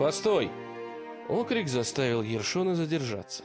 «Постой!» Окрик заставил Ершона задержаться.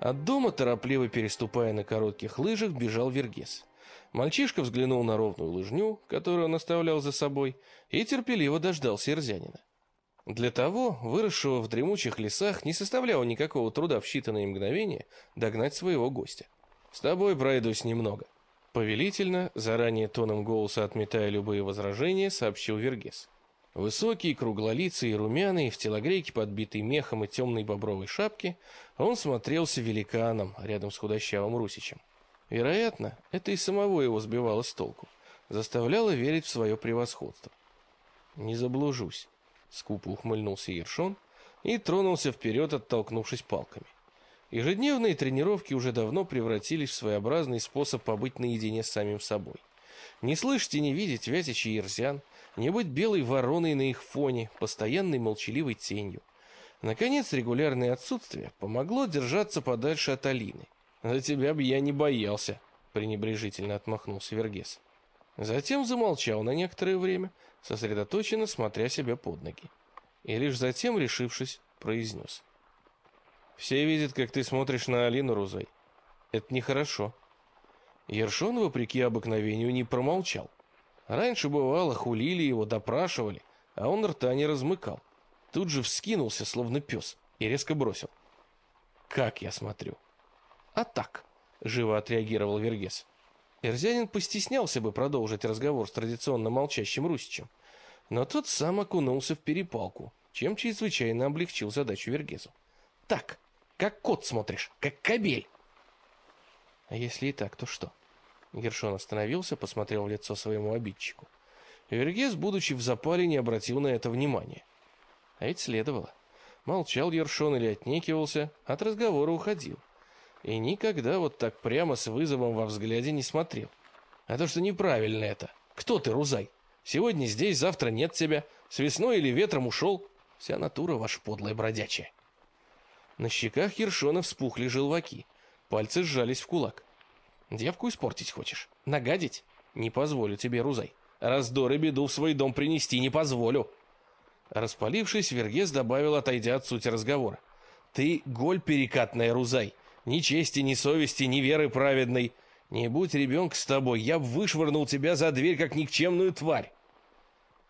От дома, торопливо переступая на коротких лыжах, бежал Вергес. Мальчишка взглянул на ровную лыжню, которую он оставлял за собой, и терпеливо дождался Ирзянина. Для того, выросшего в дремучих лесах, не составляло никакого труда в считанные мгновения догнать своего гостя. «С тобой пройдусь немного». Повелительно, заранее тоном голоса отметая любые возражения, сообщил Вергес. Высокий, круглолицый и румяный, в телогрейке, подбитый мехом и темной бобровой шапке, он смотрелся великаном рядом с худощавым русичем. Вероятно, это и самого его сбивало с толку, заставляло верить в свое превосходство. «Не заблужусь», — скупо ухмыльнулся Ершон и тронулся вперед, оттолкнувшись палками. Ежедневные тренировки уже давно превратились в своеобразный способ побыть наедине с самим собой. Не слышать и не видеть вятичий ерзян, не быть белой вороной на их фоне, постоянной молчаливой тенью. Наконец, регулярное отсутствие помогло держаться подальше от Алины. «За тебя бы я не боялся», — пренебрежительно отмахнулся Вергес. Затем замолчал на некоторое время, сосредоточенно смотря себе под ноги. И лишь затем, решившись, произнес. Все видят, как ты смотришь на Алину Рузой. Это нехорошо. Ершон, вопреки обыкновению, не промолчал. Раньше, бывало, хулили его, допрашивали, а он рта не размыкал. Тут же вскинулся, словно пес, и резко бросил. «Как я смотрю?» «А так», — живо отреагировал Вергес. Эрзянин постеснялся бы продолжить разговор с традиционно молчащим русичем, но тот сам окунулся в перепалку, чем чрезвычайно облегчил задачу Вергезу. «Так, как кот смотришь, как кобель. А если и так, то что? Гершон остановился, посмотрел в лицо своему обидчику. Вергес, будучи в запале, не обратил на это внимания. А ведь следовало. Молчал Ершон или отнекивался, от разговора уходил. И никогда вот так прямо с вызовом во взгляде не смотрел. А то, что неправильно это. Кто ты, Рузай? Сегодня здесь, завтра нет тебя. С весной или ветром ушел. Вся натура ваша подлая бродячая. На щеках Ершона вспухли желваки. Пальцы сжались в кулак. «Девку испортить хочешь? Нагадить? Не позволю тебе, Рузай. Раздор и беду в свой дом принести не позволю». Распалившись, Вергес добавил, отойдя от сути разговора. «Ты голь перекатная, Рузай. Ни чести, ни совести, ни веры праведной. Не будь ребенка с тобой, я б вышвырнул тебя за дверь, как никчемную тварь».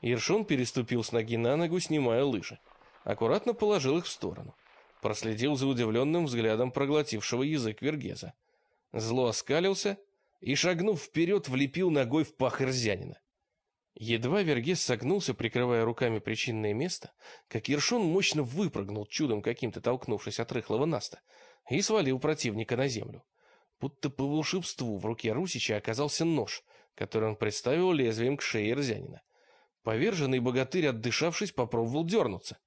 Ершон переступил с ноги на ногу, снимая лыжи. Аккуратно положил их в сторону проследил за удивленным взглядом проглотившего язык Вергеза. Зло оскалился и, шагнув вперед, влепил ногой в пах Ирзянина. Едва Вергес согнулся, прикрывая руками причинное место, как Ершон мощно выпрыгнул, чудом каким-то толкнувшись от рыхлого наста, и свалил противника на землю. Будто по волшебству в руке Русича оказался нож, который он представил лезвием к шее Ирзянина. Поверженный богатырь, отдышавшись, попробовал дернуться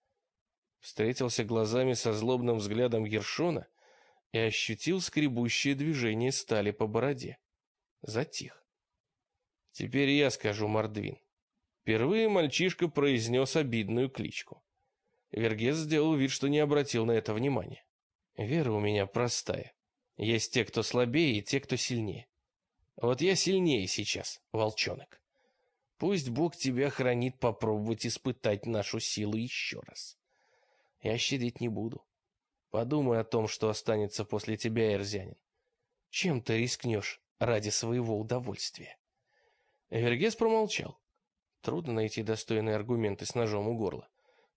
встретился глазами со злобным взглядом Ершона и ощутил скребущее движение стали по бороде. Затих. Теперь я скажу Мордвин. Впервые мальчишка произнес обидную кличку. Вергес сделал вид, что не обратил на это внимания. Вера у меня простая. Есть те, кто слабее, и те, кто сильнее. Вот я сильнее сейчас, волчонок. Пусть Бог тебя хранит попробовать испытать нашу силу еще раз. Я щадить не буду. Подумай о том, что останется после тебя, Эрзянин. Чем ты рискнешь ради своего удовольствия?» Вергес промолчал. Трудно найти достойные аргументы с ножом у горла.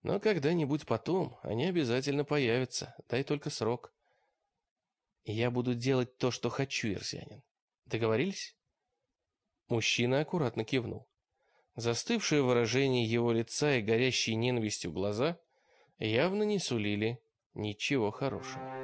Но когда-нибудь потом они обязательно появятся, дай только срок. Я буду делать то, что хочу, Ирзянин. Договорились? Мужчина аккуратно кивнул. Застывшее выражение его лица и горящие ненавистью глаза явно не сулили ничего хорошего.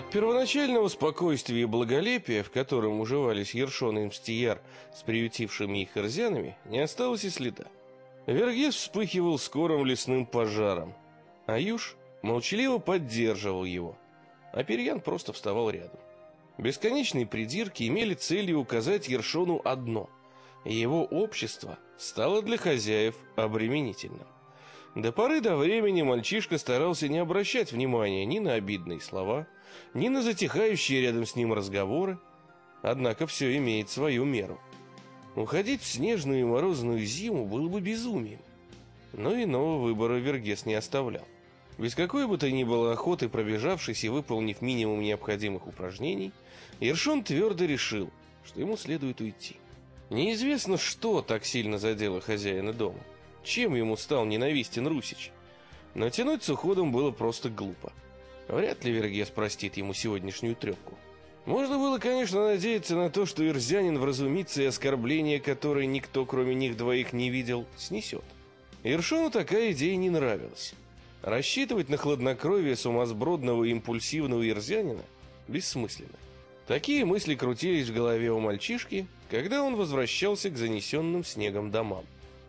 От первоначального спокойствия и благолепия, в котором уживались Ершон и Мстияр с приютившими их эрзянами, не осталось и следа. Вергес вспыхивал скорым лесным пожаром, а Юж молчаливо поддерживал его, а Перьян просто вставал рядом. Бесконечные придирки имели целью указать Ершону одно – его общество стало для хозяев обременительным. До поры до времени мальчишка старался не обращать внимания ни на обидные слова, ни на затихающие рядом с ним разговоры, однако все имеет свою меру. Уходить в снежную и морозную зиму было бы безумием, но иного выбора Вергес не оставлял. Без какой бы то ни было охоты, пробежавшись и выполнив минимум необходимых упражнений, Ершон твердо решил, что ему следует уйти. Неизвестно, что так сильно задело хозяина дома. Чем ему стал ненавистен Русич? Но тянуть с уходом было просто глупо. Вряд ли Вергес простит ему сегодняшнюю трепку. Можно было, конечно, надеяться на то, что Ирзянин вразумится и оскорбление, которое никто, кроме них двоих, не видел, снесет. Иршону такая идея не нравилась. Рассчитывать на хладнокровие сумасбродного и импульсивного Ирзянина бессмысленно. Такие мысли крутились в голове у мальчишки, когда он возвращался к занесенным снегом домам.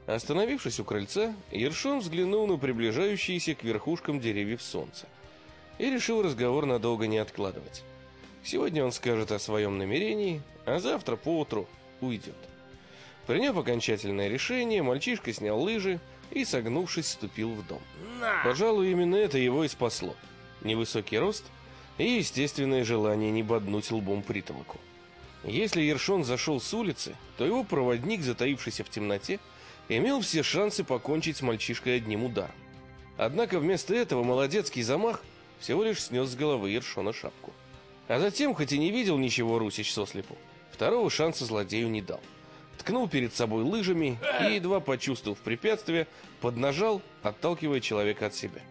Остановившись у крыльца, Ершон взглянул на приближающиеся к верхушкам деревьев солнце и решил разговор надолго не откладывать. Сегодня он скажет о своем намерении, а завтра поутру уйдет. Приняв окончательное решение, мальчишка снял лыжи и, согнувшись, вступил в дом. Пожалуй, именно это его и спасло. Невысокий рост – и естественное желание не боднуть лбом притолоку. Если Ершон зашел с улицы, то его проводник, затаившийся в темноте, имел все шансы покончить с мальчишкой одним ударом. Однако вместо этого молодецкий замах всего лишь снес с головы Ершона шапку. А затем, хоть и не видел ничего Русич сослепу, второго шанса злодею не дал. Ткнул перед собой лыжами и, едва почувствовав препятствие, поднажал, отталкивая человека от себя.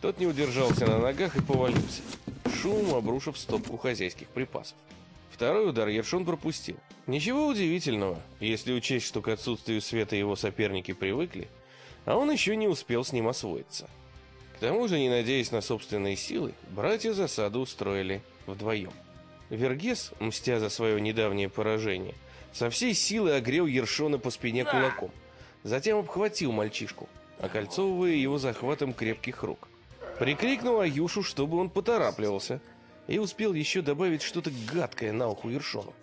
Тот не удержался на ногах и повалился шумом обрушив стопку хозяйских припасов. Второй удар Ершон пропустил. Ничего удивительного, если учесть, что к отсутствию света его соперники привыкли, а он еще не успел с ним освоиться. К тому же, не надеясь на собственные силы, братья засаду устроили вдвоем. Вергес, мстя за свое недавнее поражение, со всей силы огрел Ершона по спине кулаком, затем обхватил мальчишку, окольцовывая его захватом крепких рук. Прикрикнул Аюшу, чтобы он поторапливался, и успел еще добавить что-то гадкое на уху Ершону.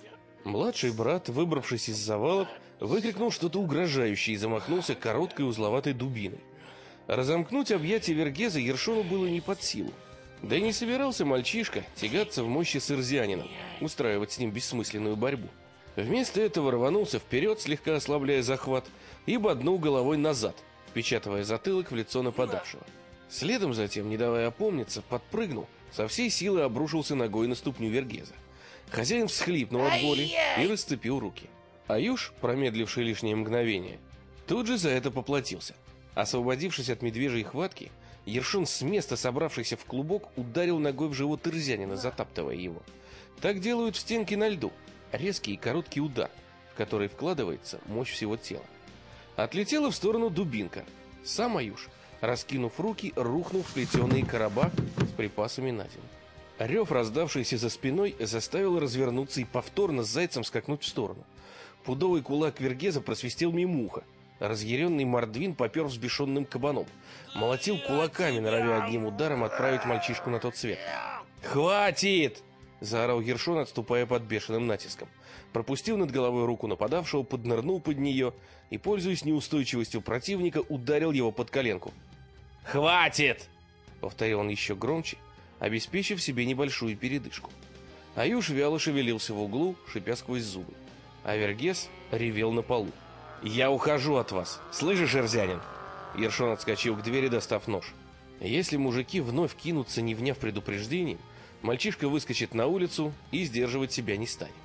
Младший брат, выбравшись из завалов, выкрикнул что-то угрожающее и замахнулся короткой узловатой дубиной. Разомкнуть объятия Вергеза Ершону было не под силу. Да и не собирался мальчишка тягаться в мощи с Ирзянином, устраивать с ним бессмысленную борьбу. Вместо этого рванулся вперед, слегка ослабляя захват, и боднул головой назад, впечатывая затылок в лицо нападавшего. Следом затем, не давая опомниться, подпрыгнул, со всей силы обрушился ногой на ступню Вергеза. Хозяин всхлипнул от боли и расцепил руки. Аюш, промедливший лишнее мгновение, тут же за это поплатился. Освободившись от медвежьей хватки, Ершун с места, собравшийся в клубок, ударил ногой в живот Ирзянина, затаптывая его. Так делают в стенке на льду. Резкий и короткий удар, в который вкладывается мощь всего тела. Отлетела в сторону дубинка. Сам Аюш раскинув руки, рухнул в плетеные короба с припасами на день. Рев, раздавшийся за спиной, заставил развернуться и повторно с зайцем скакнуть в сторону. Пудовый кулак Вергеза просвистел мимо уха. Разъяренный Мордвин попер взбешенным кабаном. Молотил кулаками, норовя одним ударом отправить мальчишку на тот свет. «Хватит!» — заорал Ершон, отступая под бешеным натиском. Пропустил над головой руку нападавшего, поднырнул под нее и, пользуясь неустойчивостью противника, ударил его под коленку. «Хватит!» — повторил он еще громче, обеспечив себе небольшую передышку. Аюш вяло шевелился в углу, шипя сквозь зубы. А Вергес ревел на полу. «Я ухожу от вас! Слышишь, Эрзянин?» Ершон отскочил к двери, достав нож. Если мужики вновь кинутся, не вняв предупреждением, мальчишка выскочит на улицу и сдерживать себя не станет.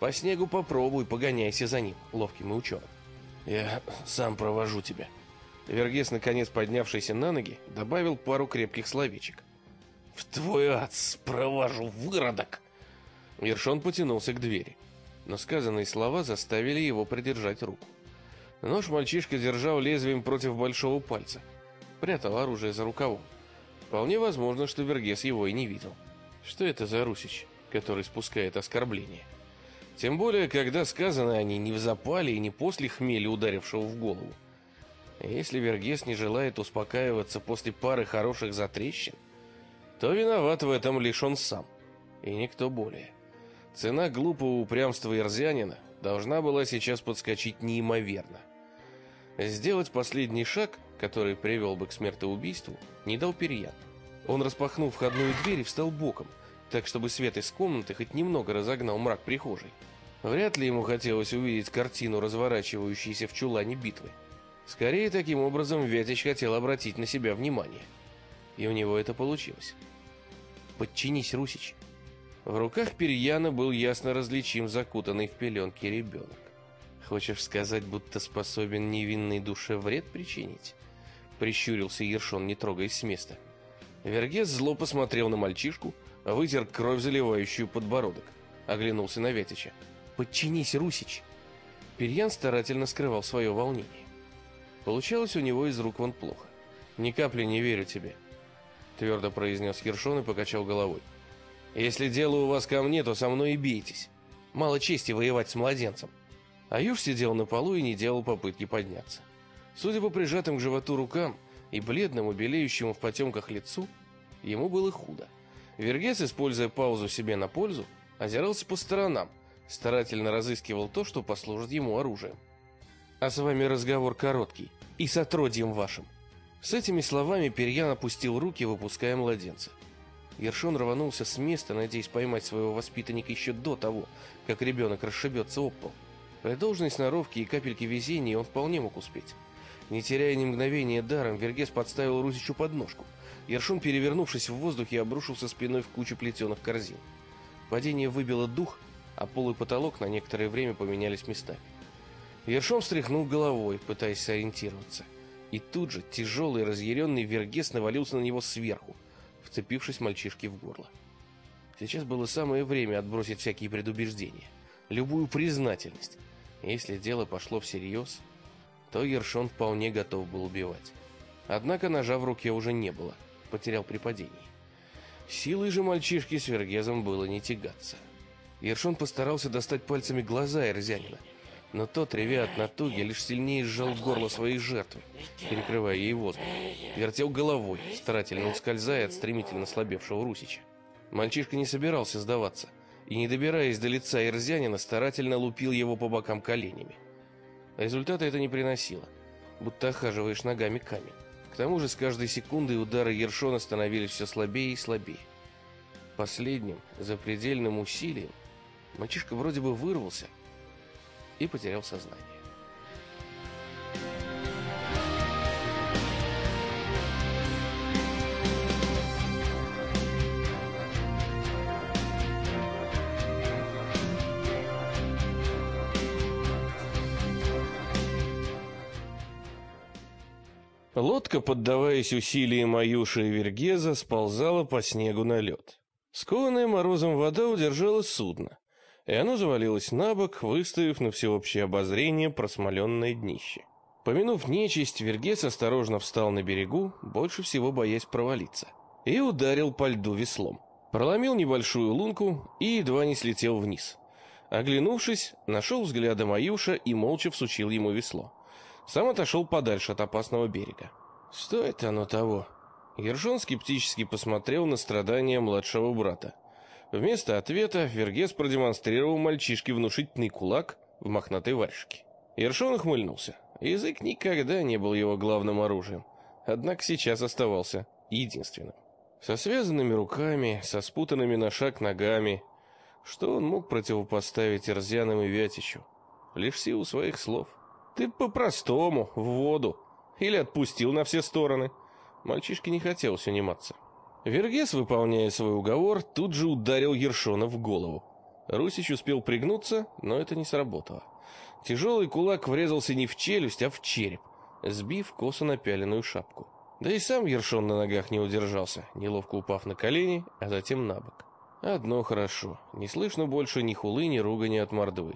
По снегу попробуй, погоняйся за ним, ловким и ученым. «Я сам провожу тебя», Вергес, наконец поднявшийся на ноги, добавил пару крепких словечек. «В твой ад провожу, выродок!» Ершон потянулся к двери, но сказанные слова заставили его придержать руку. Нож мальчишка держал лезвием против большого пальца, прятал оружие за рукавом. Вполне возможно, что Вергес его и не видел. Что это за русич, который спускает оскорбления? Тем более, когда сказаны они не в запале и не после хмеля, ударившего в голову. Если Вергес не желает успокаиваться после пары хороших затрещин, то виноват в этом лишь он сам, и никто более. Цена глупого упрямства Ирзянина должна была сейчас подскочить неимоверно. Сделать последний шаг, который привел бы к смертоубийству, не дал Перьян. Он распахнул входную дверь и встал боком, так чтобы свет из комнаты хоть немного разогнал мрак прихожей. Вряд ли ему хотелось увидеть картину, разворачивающуюся в чулане битвы. Скорее, таким образом Вятич хотел обратить на себя внимание. И у него это получилось. «Подчинись, Русич!» В руках Перьяна был ясно различим закутанный в пеленки ребенок. Хочешь сказать, будто способен невинной душе вред причинить? Прищурился Ершон, не трогаясь с места. Вергес зло посмотрел на мальчишку, вытер кровь, заливающую подбородок. Оглянулся на Вятича. «Подчинись, Русич!» Перьян старательно скрывал свое волнение. Получалось у него из рук вон плохо. «Ни капли не верю тебе», — твердо произнес Ершон и покачал головой. «Если дело у вас ко мне, то со мной и бейтесь. Мало чести воевать с младенцем». Аюш сидел на полу и не делал попытки подняться. Судя по прижатым к животу рукам и бледному, белеющему в потемках лицу, ему было худо. Вергес, используя паузу себе на пользу, озирался по сторонам, старательно разыскивал то, что послужит ему оружием. «А с вами разговор короткий, и с отродьем вашим». С этими словами Перьян опустил руки, выпуская младенца. Ершон рванулся с места, надеясь поймать своего воспитанника еще до того, как ребенок расшибется об пол. При должной сноровке и капельке везения он вполне мог успеть. Не теряя ни мгновения даром, Вергес подставил Русичу подножку. Ершун, перевернувшись в воздухе, обрушился спиной в кучу плетеных корзин. Падение выбило дух, а пол и потолок на некоторое время поменялись местами. Ершон встряхнул головой, пытаясь сориентироваться. И тут же тяжелый разъяренный Вергес навалился на него сверху, вцепившись мальчишке в горло. Сейчас было самое время отбросить всякие предубеждения, любую признательность, если дело пошло всерьез, то Ершон вполне готов был убивать. Однако ножа в руке уже не было, потерял при падении. Силой же мальчишки с Вергезом было не тягаться. Ершон постарался достать пальцами глаза Эрзянина, но тот, ревя от натуги, лишь сильнее сжал горло своей жертвы, перекрывая ей воздух. Вертел головой, старательно ускользая от стремительно слабевшего Русича. Мальчишка не собирался сдаваться — и, не добираясь до лица Ирзянина, старательно лупил его по бокам коленями. Результата это не приносило, будто охаживаешь ногами камень. К тому же с каждой секундой удары Ершона становились все слабее и слабее. Последним, запредельным усилием, мальчишка вроде бы вырвался и потерял сознание. Лодка, поддаваясь усилиям Аюши и Вергеза, сползала по снегу на лед. Скованная морозом вода удержала судно, и оно завалилось на бок, выставив на всеобщее обозрение просмоленное днище. Помянув нечисть, Вергес осторожно встал на берегу, больше всего боясь провалиться, и ударил по льду веслом. Проломил небольшую лунку и едва не слетел вниз. Оглянувшись, нашел взглядом Аюша и молча всучил ему весло. Сам отошел подальше от опасного берега. Стоит оно того. Ержон скептически посмотрел на страдания младшего брата. Вместо ответа Вергес продемонстрировал мальчишке внушительный кулак в мохнатой варежке. Ершон ухмыльнулся. Язык никогда не был его главным оружием, однако сейчас оставался единственным. Со связанными руками, со спутанными на шаг ногами, что он мог противопоставить Эрзянам и Вятичу? Лишь силу своих слов — ты по-простому, в воду. Или отпустил на все стороны. Мальчишке не хотелось униматься. Вергес, выполняя свой уговор, тут же ударил Ершона в голову. Русич успел пригнуться, но это не сработало. Тяжелый кулак врезался не в челюсть, а в череп, сбив косо напяленную шапку. Да и сам Ершон на ногах не удержался, неловко упав на колени, а затем на бок. Одно хорошо, не слышно больше ни хулы, ни ругани от мордвы.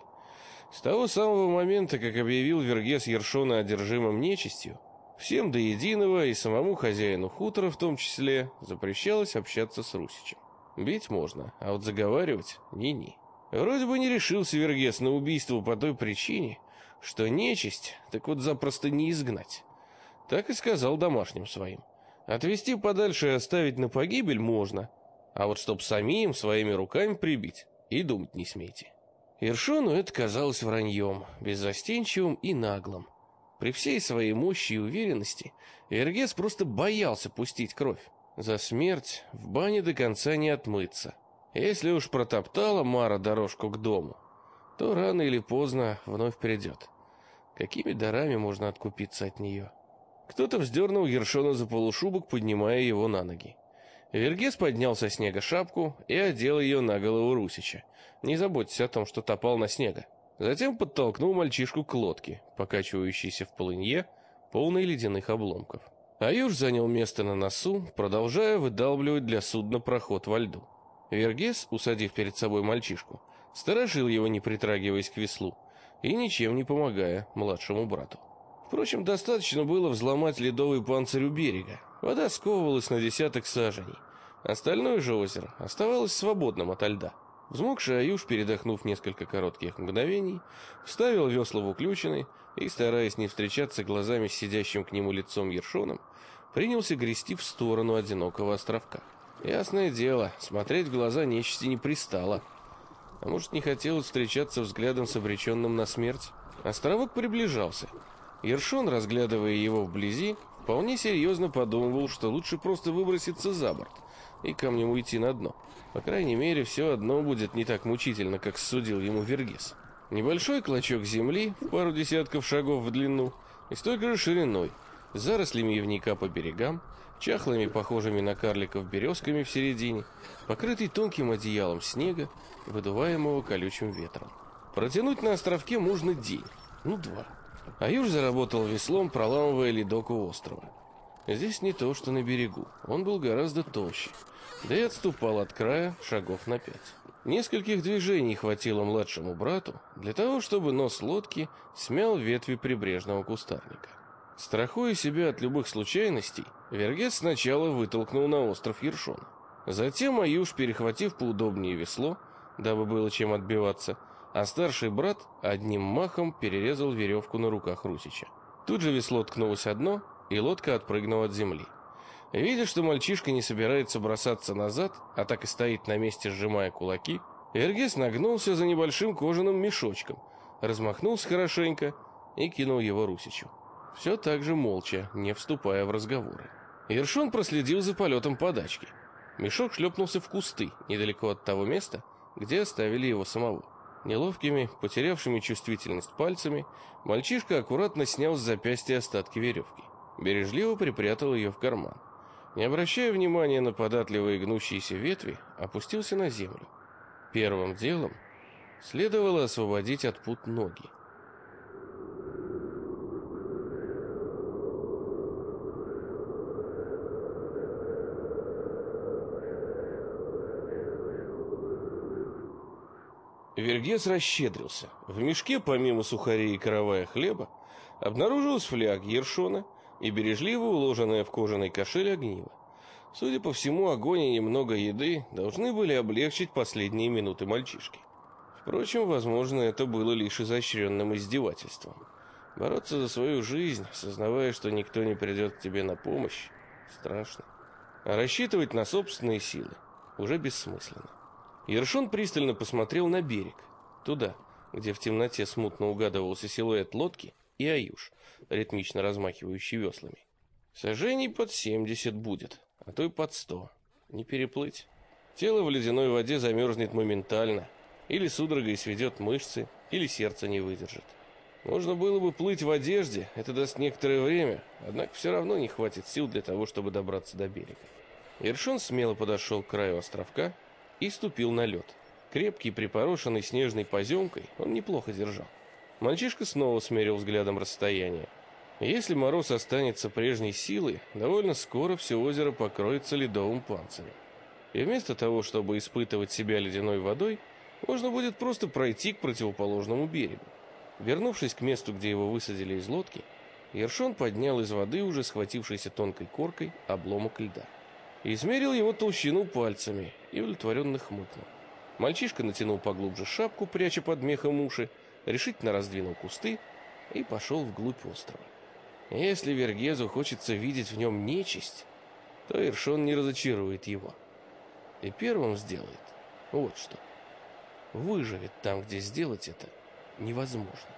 С того самого момента, как объявил Вергес Ершона одержимым нечистью, всем до единого и самому хозяину хутора в том числе запрещалось общаться с Русичем. Бить можно, а вот заговаривать — ни-ни. Вроде бы не решился Вергес на убийство по той причине, что нечисть так вот запросто не изгнать. Так и сказал домашним своим. Отвести подальше и оставить на погибель можно, а вот чтоб самим своими руками прибить, и думать не смейте. Ершону это казалось враньем, беззастенчивым и наглым. При всей своей мощи и уверенности Вергес просто боялся пустить кровь. За смерть в бане до конца не отмыться. Если уж протоптала Мара дорожку к дому, то рано или поздно вновь придет. Какими дарами можно откупиться от нее? Кто-то вздернул Ершона за полушубок, поднимая его на ноги. Вергес поднял со снега шапку и одел ее на голову Русича. Не заботьтесь о том, что топал на снега. Затем подтолкнул мальчишку к лодке, покачивающейся в полынье, полной ледяных обломков. Аюш занял место на носу, продолжая выдалбливать для судна проход во льду. Вергес, усадив перед собой мальчишку, сторожил его, не притрагиваясь к веслу, и ничем не помогая младшему брату. Впрочем, достаточно было взломать ледовый панцирь у берега. Вода сковывалась на десяток саженей. Остальное же озеро оставалось свободным ото льда. Взмокший Аюш, передохнув несколько коротких мгновений, вставил весла в уключенный и, стараясь не встречаться глазами с сидящим к нему лицом Ершоном, принялся грести в сторону одинокого островка. Ясное дело, смотреть в глаза нечисти не пристало. А может, не хотелось встречаться взглядом с обреченным на смерть? Островок приближался. Ершон, разглядывая его вблизи, вполне серьезно подумывал, что лучше просто выброситься за борт и камнем уйти на дно. По крайней мере, все одно будет не так мучительно, как судил ему Вергис. Небольшой клочок земли, в пару десятков шагов в длину, и столько же шириной, с зарослями явника по берегам, чахлыми, похожими на карликов березками в середине, покрытый тонким одеялом снега, выдуваемого колючим ветром. Протянуть на островке можно день, ну два. А Юж заработал веслом, проламывая ледок у острова. Здесь не то, что на берегу. Он был гораздо толще. Да и отступал от края шагов на пять. Нескольких движений хватило младшему брату для того, чтобы нос лодки смял ветви прибрежного кустарника. Страхуя себя от любых случайностей, Вергес сначала вытолкнул на остров Ершон. Затем Аюш, перехватив поудобнее весло, дабы было чем отбиваться, а старший брат одним махом перерезал веревку на руках Русича. Тут же весло ткнулось одно, и лодка отпрыгнула от земли. Видя, что мальчишка не собирается бросаться назад, а так и стоит на месте, сжимая кулаки, Эргес нагнулся за небольшим кожаным мешочком, размахнулся хорошенько и кинул его Русичу. Все так же молча, не вступая в разговоры. Ершон проследил за полетом подачки. Мешок шлепнулся в кусты, недалеко от того места, где оставили его самого. Неловкими, потерявшими чувствительность пальцами, мальчишка аккуратно снял с запястья остатки веревки бережливо припрятал ее в карман. Не обращая внимания на податливые гнущиеся ветви, опустился на землю. Первым делом следовало освободить от пут ноги. Вергес расщедрился. В мешке, помимо сухарей и каравая хлеба, обнаружилась фляг Ершона — и бережливо уложенное в кожаный кошель огниво. Судя по всему, огонь и немного еды должны были облегчить последние минуты мальчишки. Впрочем, возможно, это было лишь изощренным издевательством. Бороться за свою жизнь, сознавая, что никто не придет к тебе на помощь, страшно. А рассчитывать на собственные силы уже бессмысленно. Ершон пристально посмотрел на берег, туда, где в темноте смутно угадывался силуэт лодки и Аюш, ритмично размахивающий веслами. Сожжений под семьдесят будет, а то и под сто. Не переплыть. Тело в ледяной воде замерзнет моментально, или судорогой сведет мышцы, или сердце не выдержит. Можно было бы плыть в одежде, это даст некоторое время, однако все равно не хватит сил для того, чтобы добраться до берега. Ершон смело подошел к краю островка и ступил на лед. Крепкий, припорошенный снежной поземкой, он неплохо держал. Мальчишка снова смерил взглядом расстояние. Если мороз останется прежней силой, довольно скоро все озеро покроется ледовым панцирем. И вместо того, чтобы испытывать себя ледяной водой, можно будет просто пройти к противоположному берегу. Вернувшись к месту, где его высадили из лодки, Ершон поднял из воды, уже схватившейся тонкой коркой, обломок льда. Измерил его толщину пальцами и удовлетворенно хмыкнул. Мальчишка натянул поглубже шапку, пряча под мехом уши, решительно раздвинул кусты и пошел вглубь острова. Если Вергезу хочется видеть в нем нечисть, то Иршон не разочарует его. И первым сделает вот что. выживет там, где сделать это невозможно.